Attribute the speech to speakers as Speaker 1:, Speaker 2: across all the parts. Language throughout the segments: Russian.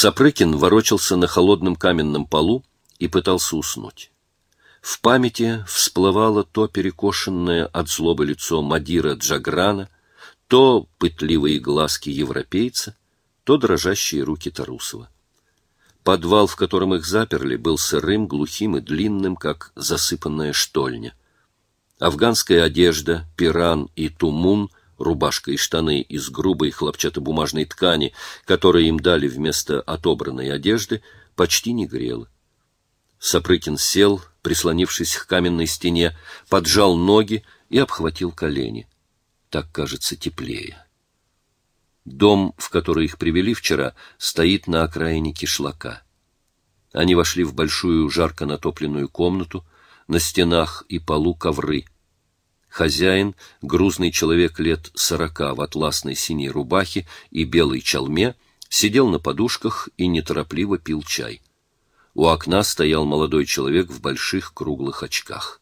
Speaker 1: Сапрыкин ворочался на холодном каменном полу и пытался уснуть. В памяти всплывало то перекошенное от злобы лицо Мадира Джаграна, то пытливые глазки европейца, то дрожащие руки Тарусова. Подвал, в котором их заперли, был сырым, глухим и длинным, как засыпанная штольня. Афганская одежда, пиран и тумун, рубашка и штаны из грубой хлопчатобумажной ткани, которые им дали вместо отобранной одежды, почти не грела. Сапрыкин сел, прислонившись к каменной стене, поджал ноги и обхватил колени. Так, кажется, теплее. Дом, в который их привели вчера, стоит на окраине кишлака. Они вошли в большую жарко натопленную комнату, на стенах и полу ковры. Хозяин, грузный человек лет сорока в атласной синей рубахе и белой чалме, сидел на подушках и неторопливо пил чай. У окна стоял молодой человек в больших круглых очках.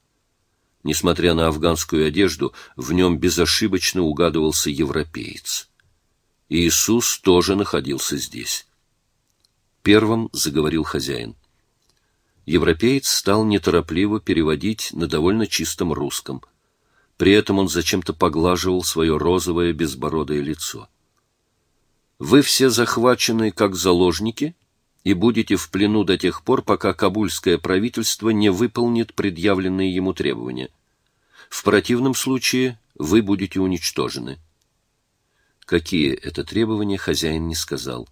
Speaker 1: Несмотря на афганскую одежду, в нем безошибочно угадывался европеец. Иисус тоже находился здесь. Первым заговорил хозяин. Европеец стал неторопливо переводить на довольно чистом русском. При этом он зачем-то поглаживал свое розовое безбородое лицо. «Вы все захвачены как заложники и будете в плену до тех пор, пока кабульское правительство не выполнит предъявленные ему требования. В противном случае вы будете уничтожены». Какие это требования, хозяин не сказал.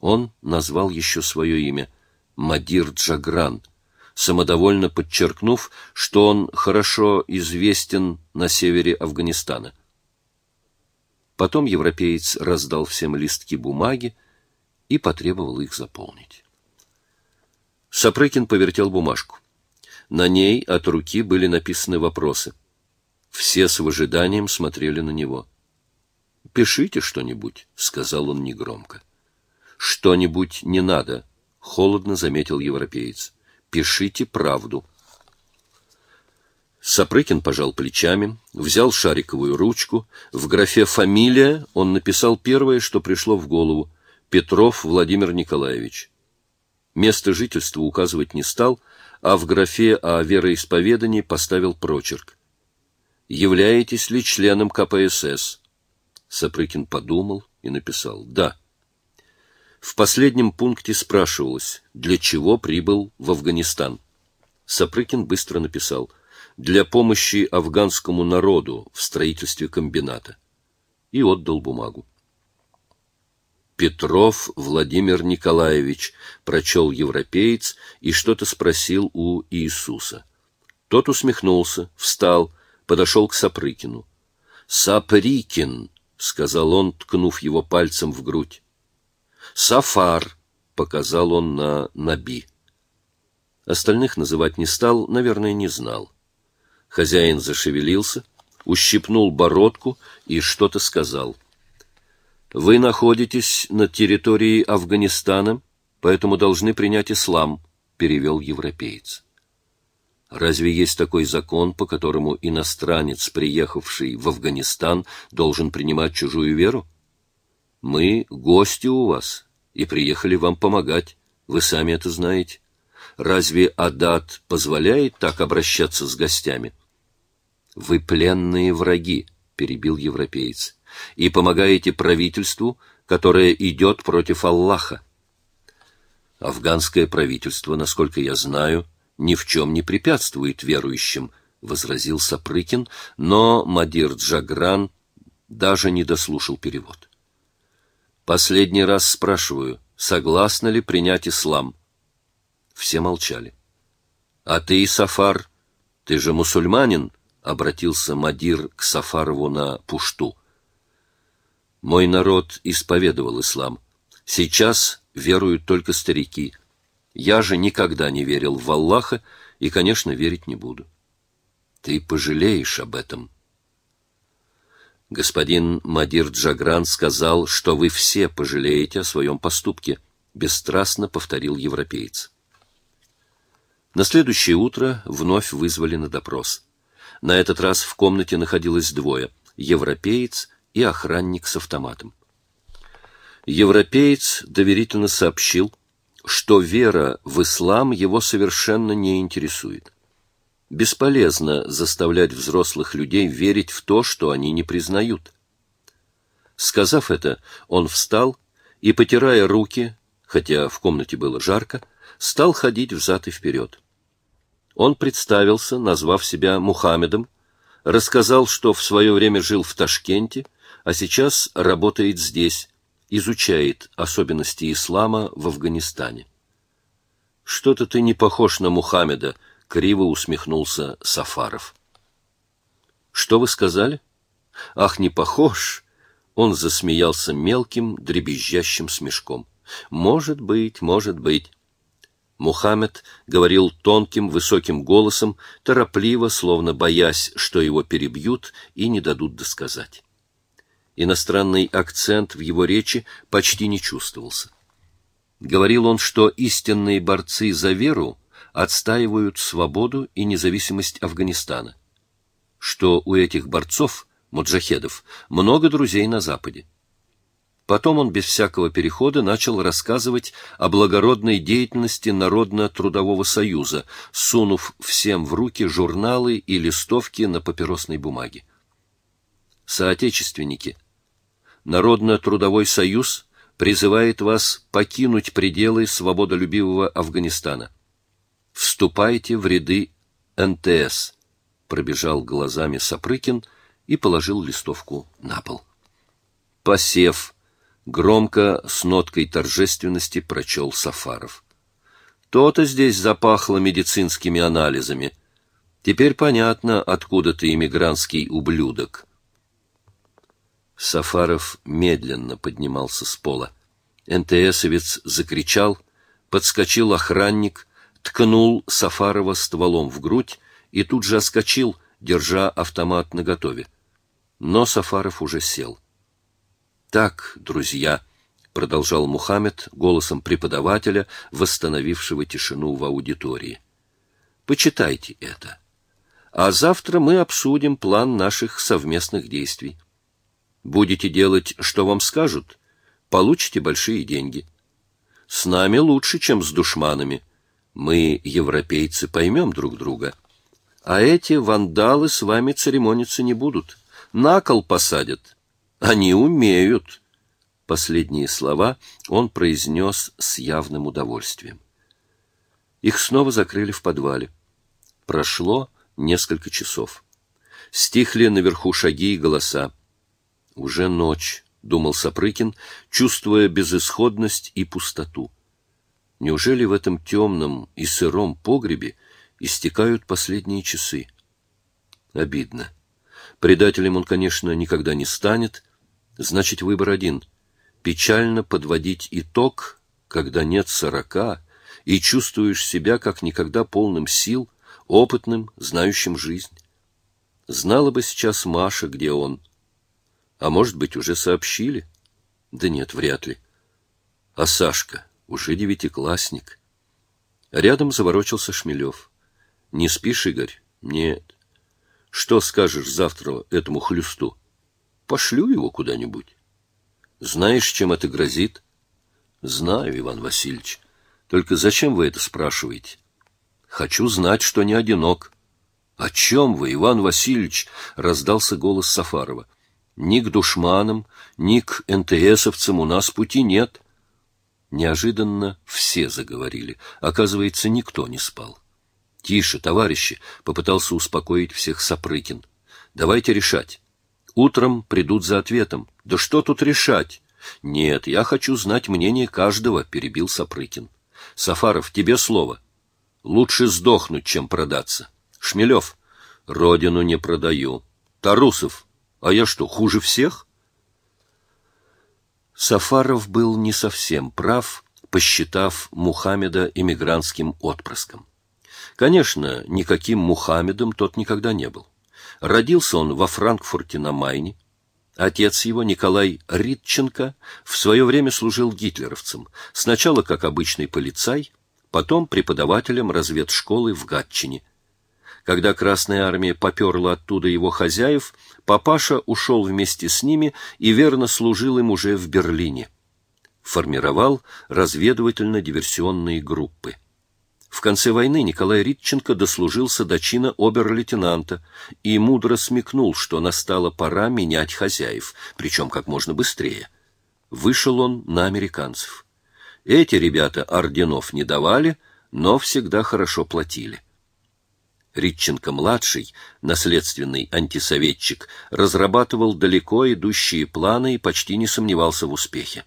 Speaker 1: Он назвал еще свое имя — Мадир Джагран, самодовольно подчеркнув, что он хорошо известен на севере Афганистана. Потом европеец раздал всем листки бумаги и потребовал их заполнить. Сапрыкин повертел бумажку. На ней от руки были написаны вопросы. Все с ожиданием смотрели на него. Пишите что-нибудь, сказал он негромко. Что-нибудь не надо, холодно заметил европеец. Пишите правду. Сапрыкин пожал плечами, взял шариковую ручку. В графе «Фамилия» он написал первое, что пришло в голову. Петров Владимир Николаевич. Место жительства указывать не стал, а в графе о вероисповедании поставил прочерк. «Являетесь ли членом КПСС?» Сапрыкин подумал и написал «Да». В последнем пункте спрашивалось, для чего прибыл в Афганистан. Сапрыкин быстро написал «Для помощи афганскому народу в строительстве комбината» и отдал бумагу. Петров Владимир Николаевич, прочел европеец и что-то спросил у Иисуса. Тот усмехнулся, встал, подошел к Сапрыкину. «Саприкин!» — сказал он, ткнув его пальцем в грудь. «Сафар!» — показал он на Наби. Остальных называть не стал, наверное, не знал. Хозяин зашевелился, ущипнул бородку и что-то сказал. «Вы находитесь на территории Афганистана, поэтому должны принять ислам», — перевел европеец. Разве есть такой закон, по которому иностранец, приехавший в Афганистан, должен принимать чужую веру? Мы гости у вас и приехали вам помогать. Вы сами это знаете. Разве Адат позволяет так обращаться с гостями? Вы пленные враги, перебил европеец, и помогаете правительству, которое идет против Аллаха. Афганское правительство, насколько я знаю, ни в чем не препятствует верующим, — возразил Сапрыкин, но Мадир Джагран даже не дослушал перевод. Последний раз спрашиваю, согласны ли принять ислам? Все молчали. — А ты, Сафар, ты же мусульманин? — обратился Мадир к Сафарову на пушту. — Мой народ исповедовал ислам. Сейчас веруют только старики — я же никогда не верил в Аллаха и, конечно, верить не буду. Ты пожалеешь об этом. Господин Мадир Джагран сказал, что вы все пожалеете о своем поступке, бесстрастно повторил европеец. На следующее утро вновь вызвали на допрос. На этот раз в комнате находилось двое — европеец и охранник с автоматом. Европеец доверительно сообщил, что вера в ислам его совершенно не интересует. Бесполезно заставлять взрослых людей верить в то, что они не признают. Сказав это, он встал и, потирая руки, хотя в комнате было жарко, стал ходить взад и вперед. Он представился, назвав себя Мухаммедом, рассказал, что в свое время жил в Ташкенте, а сейчас работает здесь, изучает особенности ислама в Афганистане. «Что-то ты не похож на Мухаммеда», — криво усмехнулся Сафаров. «Что вы сказали?» «Ах, не похож!» Он засмеялся мелким, дребезжащим смешком. «Может быть, может быть». Мухаммед говорил тонким, высоким голосом, торопливо, словно боясь, что его перебьют и не дадут досказать. Иностранный акцент в его речи почти не чувствовался. Говорил он, что истинные борцы за веру отстаивают свободу и независимость Афганистана, что у этих борцов муджахедов, много друзей на Западе. Потом он без всякого перехода начал рассказывать о благородной деятельности Народно-трудового союза, сунув всем в руки журналы и листовки на папиросной бумаге. Соотечественники, Народно-трудовой союз призывает вас покинуть пределы свободолюбивого Афганистана. Вступайте в ряды НТС, пробежал глазами Сапрыкин — и положил листовку на пол. «Посев!» — громко, с ноткой торжественности прочел Сафаров. «То-то здесь запахло медицинскими анализами. Теперь понятно, откуда ты иммигрантский ублюдок». Сафаров медленно поднимался с пола. НТСовец закричал, подскочил охранник, ткнул Сафарова стволом в грудь и тут же оскочил, держа автомат наготове. Но Сафаров уже сел. «Так, друзья», — продолжал Мухаммед голосом преподавателя, восстановившего тишину в аудитории, — «почитайте это. А завтра мы обсудим план наших совместных действий. Будете делать, что вам скажут, получите большие деньги. С нами лучше, чем с душманами. Мы, европейцы, поймем друг друга. А эти вандалы с вами церемониться не будут» на кол посадят. Они умеют. Последние слова он произнес с явным удовольствием. Их снова закрыли в подвале. Прошло несколько часов. Стихли наверху шаги и голоса. Уже ночь, — думал Сапрыкин, чувствуя безысходность и пустоту. Неужели в этом темном и сыром погребе истекают последние часы? Обидно. Предателем он, конечно, никогда не станет. Значит, выбор один. Печально подводить итог, когда нет сорока, и чувствуешь себя как никогда полным сил, опытным, знающим жизнь. Знала бы сейчас Маша, где он. А может быть, уже сообщили? Да нет, вряд ли. А Сашка уже девятиклассник. Рядом заворочился Шмелев. Не спишь, Игорь? Нет. Что скажешь завтра этому хлюсту? Пошлю его куда-нибудь. Знаешь, чем это грозит? Знаю, Иван Васильевич. Только зачем вы это спрашиваете? Хочу знать, что не одинок. О чем вы, Иван Васильевич? Раздался голос Сафарова. Ни к душманам, ни к НТСовцам у нас пути нет. Неожиданно все заговорили. Оказывается, никто не спал. «Тише, товарищи!» — попытался успокоить всех Сапрыкин. «Давайте решать. Утром придут за ответом. Да что тут решать?» «Нет, я хочу знать мнение каждого», — перебил Сапрыкин. «Сафаров, тебе слово. Лучше сдохнуть, чем продаться. Шмелев, родину не продаю. Тарусов, а я что, хуже всех?» Сафаров был не совсем прав, посчитав Мухаммеда эмигрантским отпрыском. Конечно, никаким Мухаммедом тот никогда не был. Родился он во Франкфурте на Майне. Отец его, Николай Ритченко, в свое время служил гитлеровцем, сначала как обычный полицай, потом преподавателем разведшколы в Гатчине. Когда Красная Армия поперла оттуда его хозяев, папаша ушел вместе с ними и верно служил им уже в Берлине. формировал разведывательно-диверсионные группы. В конце войны Николай Ритченко дослужился до чина обер-лейтенанта и мудро смекнул, что настала пора менять хозяев, причем как можно быстрее. Вышел он на американцев. Эти ребята орденов не давали, но всегда хорошо платили. Ритченко-младший, наследственный антисоветчик, разрабатывал далеко идущие планы и почти не сомневался в успехе.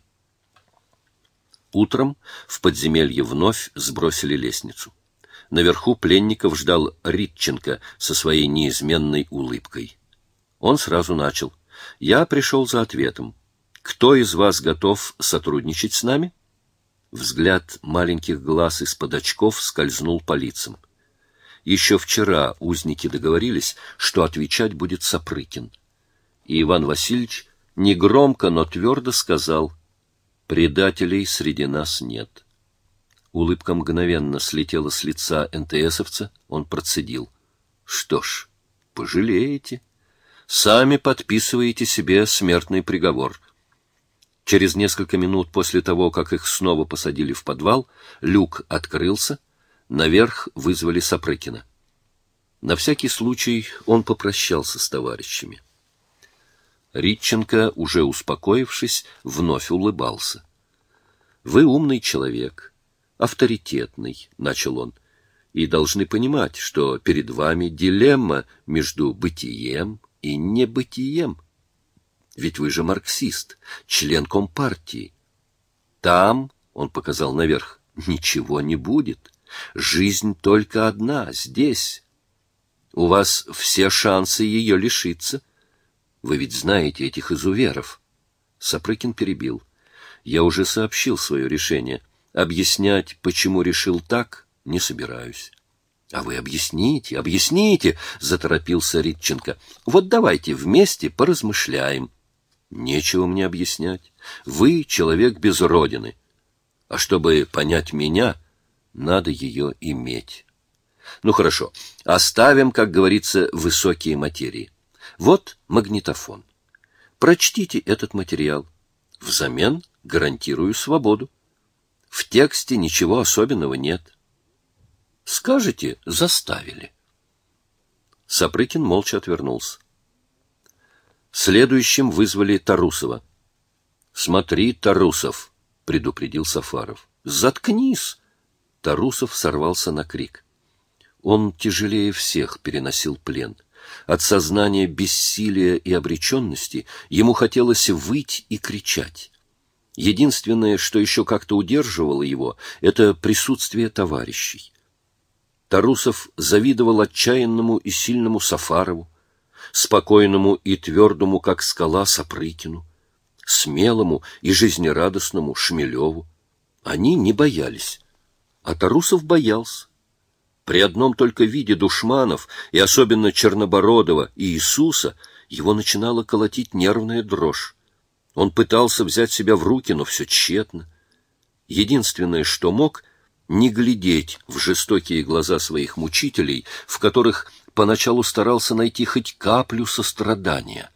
Speaker 1: Утром в подземелье вновь сбросили лестницу. Наверху пленников ждал Ритченко со своей неизменной улыбкой. Он сразу начал. «Я пришел за ответом. Кто из вас готов сотрудничать с нами?» Взгляд маленьких глаз из-под очков скользнул по лицам. Еще вчера узники договорились, что отвечать будет Сапрыкин. И Иван Васильевич негромко, но твердо сказал, «Предателей среди нас нет». Улыбка мгновенно слетела с лица НТСовца, он процедил. «Что ж, пожалеете. Сами подписываете себе смертный приговор». Через несколько минут после того, как их снова посадили в подвал, люк открылся, Наверх вызвали Сапрыкина. На всякий случай он попрощался с товарищами. Ритченко, уже успокоившись, вновь улыбался. «Вы умный человек, авторитетный», — начал он, — «и должны понимать, что перед вами дилемма между бытием и небытием. Ведь вы же марксист, член Компартии. Там, — он показал наверх, — ничего не будет». Жизнь только одна, здесь. У вас все шансы ее лишиться. Вы ведь знаете этих изуверов. Сапрыкин перебил. Я уже сообщил свое решение. Объяснять, почему решил так, не собираюсь. — А вы объясните, объясните, — заторопился Ритченко. — Вот давайте вместе поразмышляем. — Нечего мне объяснять. Вы человек без родины. А чтобы понять меня, надо ее иметь. Ну хорошо, оставим, как говорится, высокие материи. Вот магнитофон. Прочтите этот материал. Взамен гарантирую свободу. В тексте ничего особенного нет. Скажете, заставили. Сапрыкин молча отвернулся. Следующим вызвали Тарусова. «Смотри, Тарусов!» — предупредил Сафаров. «Заткнись!» Тарусов сорвался на крик. Он тяжелее всех переносил плен. От сознания бессилия и обреченности ему хотелось выть и кричать. Единственное, что еще как-то удерживало его, это присутствие товарищей. Тарусов завидовал отчаянному и сильному Сафарову, спокойному и твердому, как скала, Сапрыкину, смелому и жизнерадостному Шмелеву. Они не боялись. А Тарусов боялся. При одном только виде душманов, и особенно Чернобородова и Иисуса, его начинала колотить нервная дрожь. Он пытался взять себя в руки, но все тщетно. Единственное, что мог, не глядеть в жестокие глаза своих мучителей, в которых поначалу старался найти хоть каплю сострадания.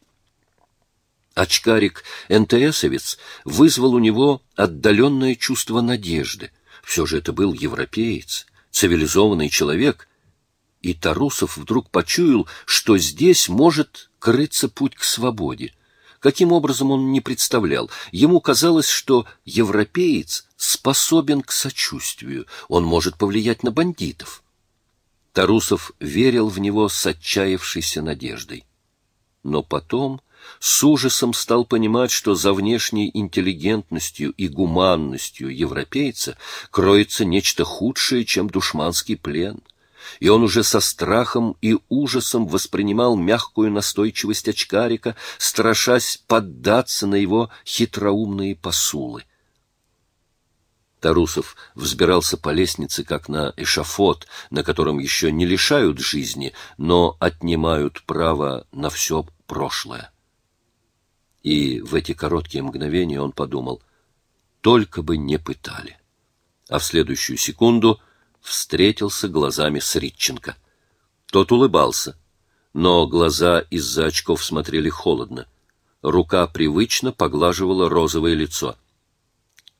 Speaker 1: Очкарик НТСовец вызвал у него отдаленное чувство надежды — все же это был европеец, цивилизованный человек, и Тарусов вдруг почуял, что здесь может крыться путь к свободе. Каким образом он не представлял. Ему казалось, что европеец способен к сочувствию, он может повлиять на бандитов. Тарусов верил в него с отчаявшейся надеждой. Но потом с ужасом стал понимать, что за внешней интеллигентностью и гуманностью европейца кроется нечто худшее, чем душманский плен. И он уже со страхом и ужасом воспринимал мягкую настойчивость очкарика, страшась поддаться на его хитроумные посулы. Тарусов взбирался по лестнице, как на эшафот, на котором еще не лишают жизни, но отнимают право на все прошлое. И в эти короткие мгновения он подумал, только бы не пытали. А в следующую секунду встретился глазами с Ритченко. Тот улыбался, но глаза из-за очков смотрели холодно. Рука привычно поглаживала розовое лицо.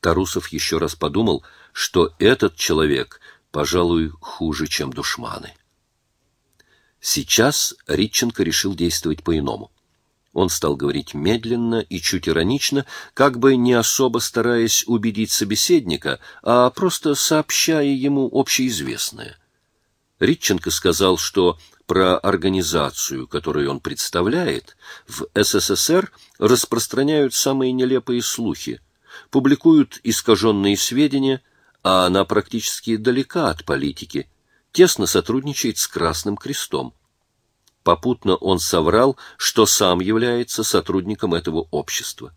Speaker 1: Тарусов еще раз подумал, что этот человек, пожалуй, хуже, чем душманы. Сейчас Ритченко решил действовать по-иному. Он стал говорить медленно и чуть иронично, как бы не особо стараясь убедить собеседника, а просто сообщая ему общеизвестное. Ритченко сказал, что про организацию, которую он представляет, в СССР распространяют самые нелепые слухи, публикуют искаженные сведения, а она практически далека от политики, тесно сотрудничает с Красным Крестом. Попутно он соврал, что сам является сотрудником этого общества.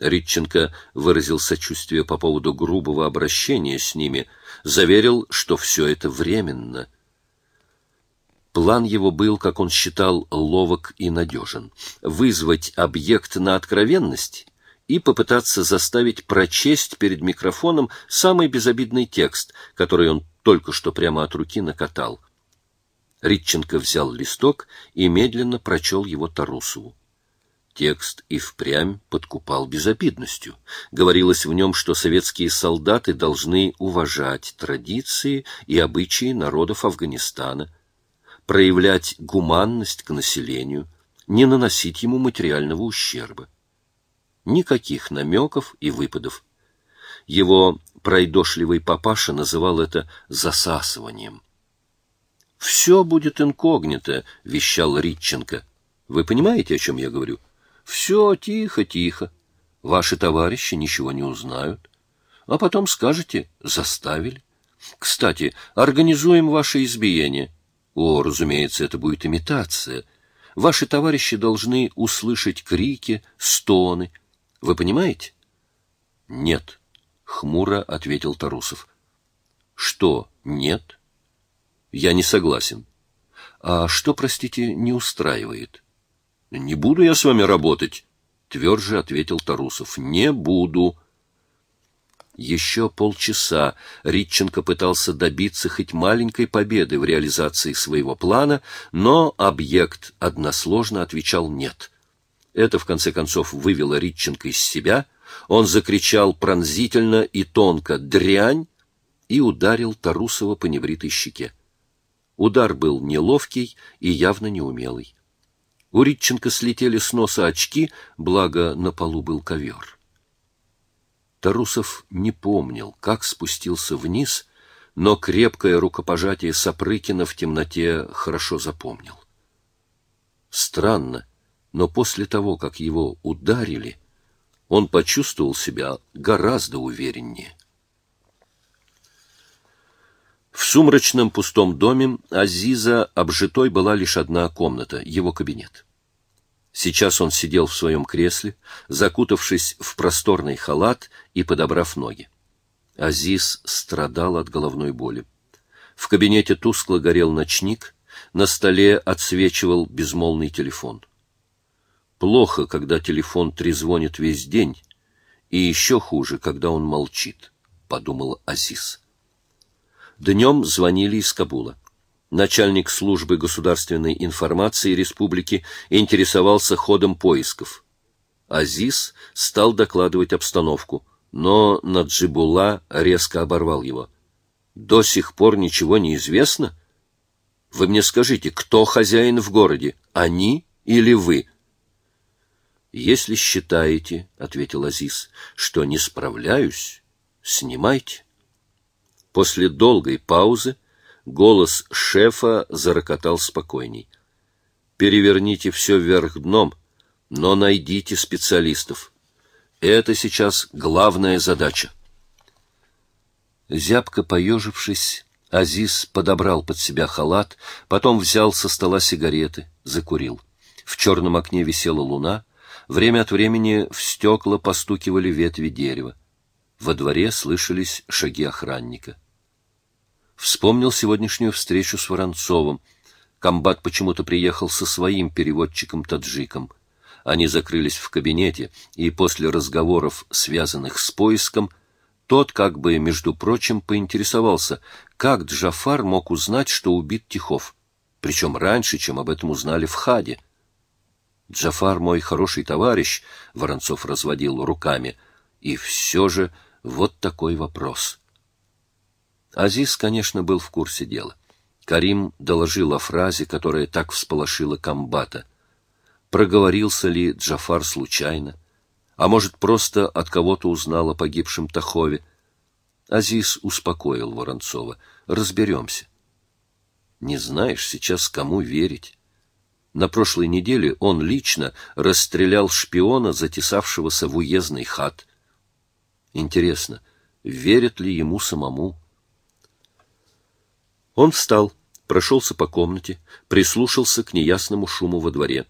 Speaker 1: Ритченко выразил сочувствие по поводу грубого обращения с ними, заверил, что все это временно. План его был, как он считал, ловок и надежен. Вызвать объект на откровенность и попытаться заставить прочесть перед микрофоном самый безобидный текст, который он только что прямо от руки накатал. Ритченко взял листок и медленно прочел его Тарусову. Текст и впрямь подкупал безобидностью. Говорилось в нем, что советские солдаты должны уважать традиции и обычаи народов Афганистана, проявлять гуманность к населению, не наносить ему материального ущерба. Никаких намеков и выпадов. Его пройдошливый папаша называл это «засасыванием». «Все будет инкогнито», — вещал Ритченко. «Вы понимаете, о чем я говорю?» «Все тихо, тихо. Ваши товарищи ничего не узнают. А потом скажете «заставили». Кстати, организуем ваше избиение. О, разумеется, это будет имитация. Ваши товарищи должны услышать крики, стоны. Вы понимаете? Нет, хмуро ответил Тарусов. Что, нет? Я не согласен. А что, простите, не устраивает? Не буду я с вами работать, тверже ответил Тарусов. Не буду. Еще полчаса Ритченко пытался добиться хоть маленькой победы в реализации своего плана, но объект односложно отвечал «нет». Это, в конце концов, вывело Ритченко из себя. Он закричал пронзительно и тонко «дрянь!» и ударил Тарусова по небритой щеке. Удар был неловкий и явно неумелый. У Ритченко слетели с носа очки, благо на полу был ковер. Тарусов не помнил, как спустился вниз, но крепкое рукопожатие Сапрыкина в темноте хорошо запомнил. Странно, но после того, как его ударили, он почувствовал себя гораздо увереннее. В сумрачном пустом доме Азиза обжитой была лишь одна комната, его кабинет. Сейчас он сидел в своем кресле, закутавшись в просторный халат и подобрав ноги. Азиз страдал от головной боли. В кабинете тускло горел ночник, на столе отсвечивал безмолвный телефон. Плохо, когда телефон трезвонит весь день, и еще хуже, когда он молчит, — подумал Азиз. Днем звонили из Кабула. Начальник службы государственной информации республики интересовался ходом поисков. Азиз стал докладывать обстановку, но Наджибула резко оборвал его. «До сих пор ничего не известно? Вы мне скажите, кто хозяин в городе, они или вы?» «Если считаете, — ответил Азиз, — что не справляюсь, снимайте». После долгой паузы голос шефа зарокотал спокойней. «Переверните все вверх дном, но найдите специалистов. Это сейчас главная задача». Зябко поежившись, Азиз подобрал под себя халат, потом взял со стола сигареты, закурил. В черном окне висела луна, время от времени в стекла постукивали ветви дерева. Во дворе слышались шаги охранника. Вспомнил сегодняшнюю встречу с Воронцовым. Комбат почему-то приехал со своим переводчиком-таджиком. Они закрылись в кабинете, и после разговоров, связанных с поиском, тот как бы, между прочим, поинтересовался, как Джафар мог узнать, что убит Тихов, причем раньше, чем об этом узнали в Хаде. «Джафар мой хороший товарищ», — Воронцов разводил руками, — «и все же...» Вот такой вопрос. Азиз, конечно, был в курсе дела. Карим доложил о фразе, которая так всполошила комбата. Проговорился ли Джафар случайно? А может, просто от кого-то узнал о погибшем Тахове? Азиз успокоил Воронцова. Разберемся. Не знаешь сейчас, кому верить. На прошлой неделе он лично расстрелял шпиона, затесавшегося в уездный хат. Интересно, верят ли ему самому? Он встал, прошелся по комнате, прислушался к неясному шуму во дворе.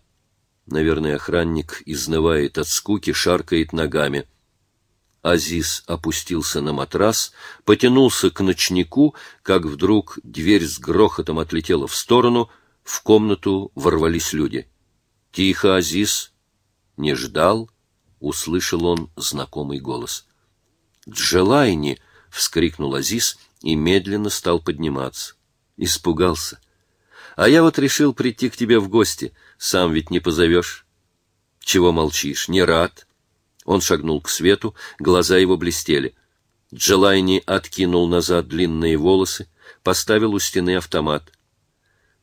Speaker 1: Наверное, охранник изнывает от скуки, шаркает ногами. Азиз опустился на матрас, потянулся к ночнику, как вдруг дверь с грохотом отлетела в сторону, в комнату ворвались люди. «Тихо, Азиз!» Не ждал, услышал он знакомый голос. «Джелайни!» — вскрикнул Азиз и медленно стал подниматься. Испугался. «А я вот решил прийти к тебе в гости. Сам ведь не позовешь». «Чего молчишь? Не рад?» Он шагнул к свету, глаза его блестели. Джелайни откинул назад длинные волосы, поставил у стены автомат.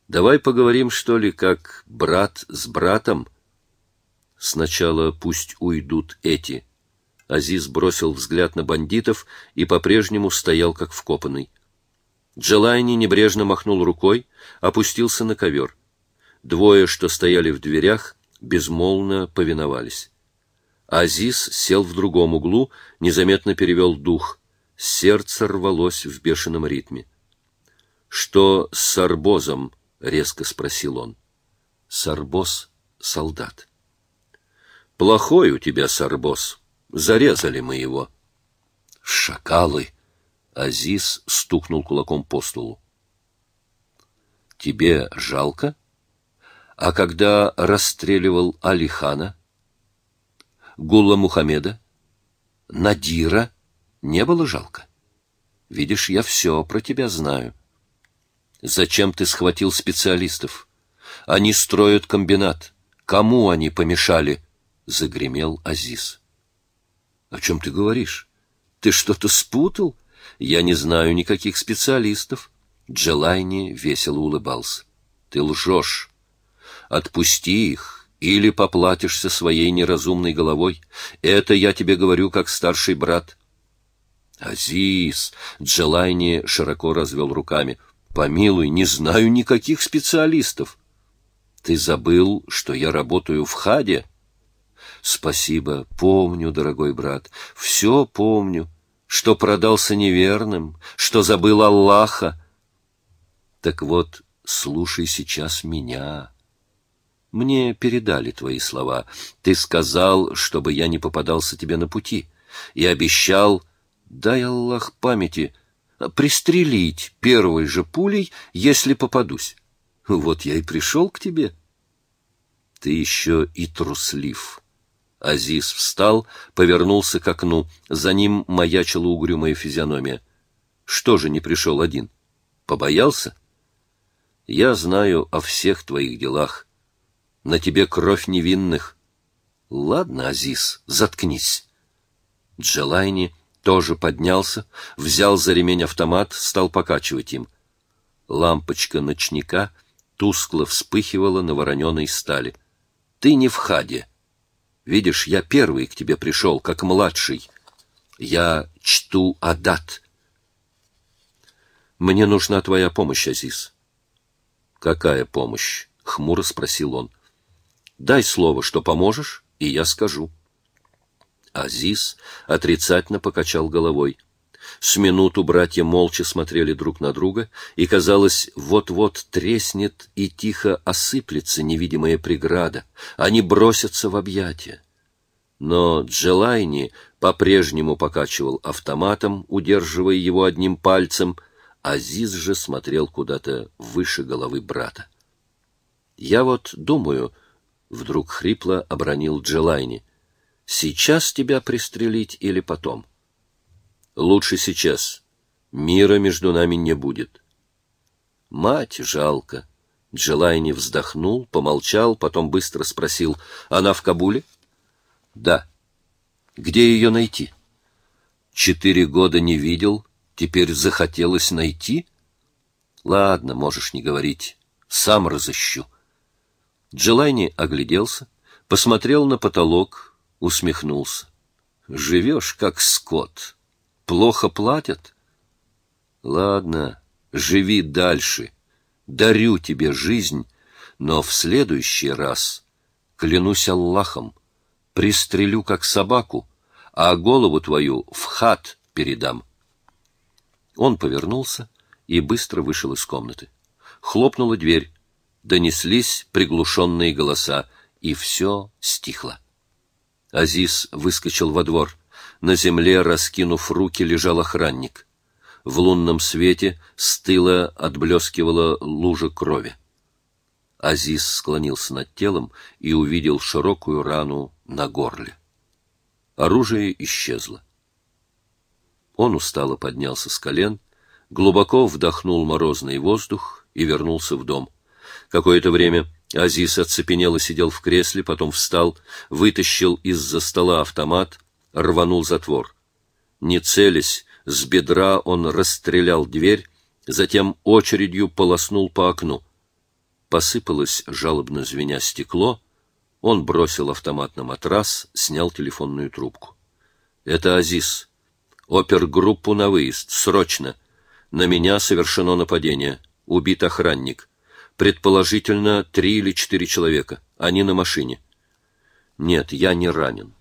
Speaker 1: «Давай поговорим, что ли, как брат с братом?» «Сначала пусть уйдут эти», Азиз бросил взгляд на бандитов и по-прежнему стоял как вкопанный. Джелайни небрежно махнул рукой, опустился на ковер. Двое, что стояли в дверях, безмолвно повиновались. Азиз сел в другом углу, незаметно перевел дух. Сердце рвалось в бешеном ритме. — Что с Сарбозом? — резко спросил он. Сарбоз — солдат. — Плохой у тебя Сарбоз, Зарезали мы его. Шакалы! Азиз стукнул кулаком по столу. Тебе жалко? А когда расстреливал Алихана, Гулла Мухаммеда, Надира, не было жалко? Видишь, я все про тебя знаю. Зачем ты схватил специалистов? Они строят комбинат. Кому они помешали? Загремел Азиз. О чем ты говоришь? Ты что-то спутал? Я не знаю никаких специалистов. Джелайни весело улыбался. Ты лжешь. Отпусти их, или поплатишься своей неразумной головой. Это я тебе говорю как старший брат. Азиз, Джелайни широко развел руками. Помилуй, не знаю никаких специалистов. Ты забыл, что я работаю в Хаде? Спасибо, помню, дорогой брат, все помню, что продался неверным, что забыл Аллаха. Так вот, слушай сейчас меня. Мне передали твои слова. Ты сказал, чтобы я не попадался тебе на пути, и обещал, дай Аллах памяти, пристрелить первой же пулей, если попадусь. Вот я и пришел к тебе. Ты еще и труслив. Азиз встал, повернулся к окну. За ним маячила угрюмая физиономия. Что же не пришел один? Побоялся? Я знаю о всех твоих делах. На тебе кровь невинных. Ладно, Азиз, заткнись. Джелайни тоже поднялся, взял за ремень автомат, стал покачивать им. Лампочка ночника тускло вспыхивала на вороненой стали. Ты не в хаде. Видишь, я первый к тебе пришел, как младший. Я чту Адат. Мне нужна твоя помощь, Азиз. Какая помощь? Хмуро спросил он. Дай слово, что поможешь, и я скажу. Азиз отрицательно покачал головой. С минуту братья молча смотрели друг на друга, и, казалось, вот-вот треснет и тихо осыплется невидимая преграда. Они бросятся в объятия. Но Джелайни по-прежнему покачивал автоматом, удерживая его одним пальцем, Азиз же смотрел куда-то выше головы брата. «Я вот думаю», — вдруг хрипло обронил Джелайни, — «сейчас тебя пристрелить или потом?» Лучше сейчас. Мира между нами не будет. Мать жалко. Джелайни вздохнул, помолчал, потом быстро спросил, она в Кабуле? Да. Где ее найти? Четыре года не видел, теперь захотелось найти? Ладно, можешь не говорить. Сам разыщу. Джилайни огляделся, посмотрел на потолок, усмехнулся. Живешь, как скот. Плохо платят? Ладно, живи дальше. Дарю тебе жизнь, но в следующий раз, клянусь Аллахом, пристрелю как собаку, а голову твою в хат передам. Он повернулся и быстро вышел из комнаты. Хлопнула дверь, донеслись приглушенные голоса, и все стихло. Азиз выскочил во двор. На земле, раскинув руки, лежал охранник. В лунном свете стыло отблескивала лужа крови. Азиз склонился над телом и увидел широкую рану на горле. Оружие исчезло. Он устало поднялся с колен, глубоко вдохнул морозный воздух и вернулся в дом. Какое-то время Азиз оцепенело сидел в кресле, потом встал, вытащил из-за стола автомат, рванул затвор. Не целясь, с бедра он расстрелял дверь, затем очередью полоснул по окну. Посыпалось жалобно звеня стекло, он бросил автомат на матрас, снял телефонную трубку. «Это Азиз. Опергруппу на выезд. Срочно. На меня совершено нападение. Убит охранник. Предположительно, три или четыре человека. Они на машине. Нет, я не ранен.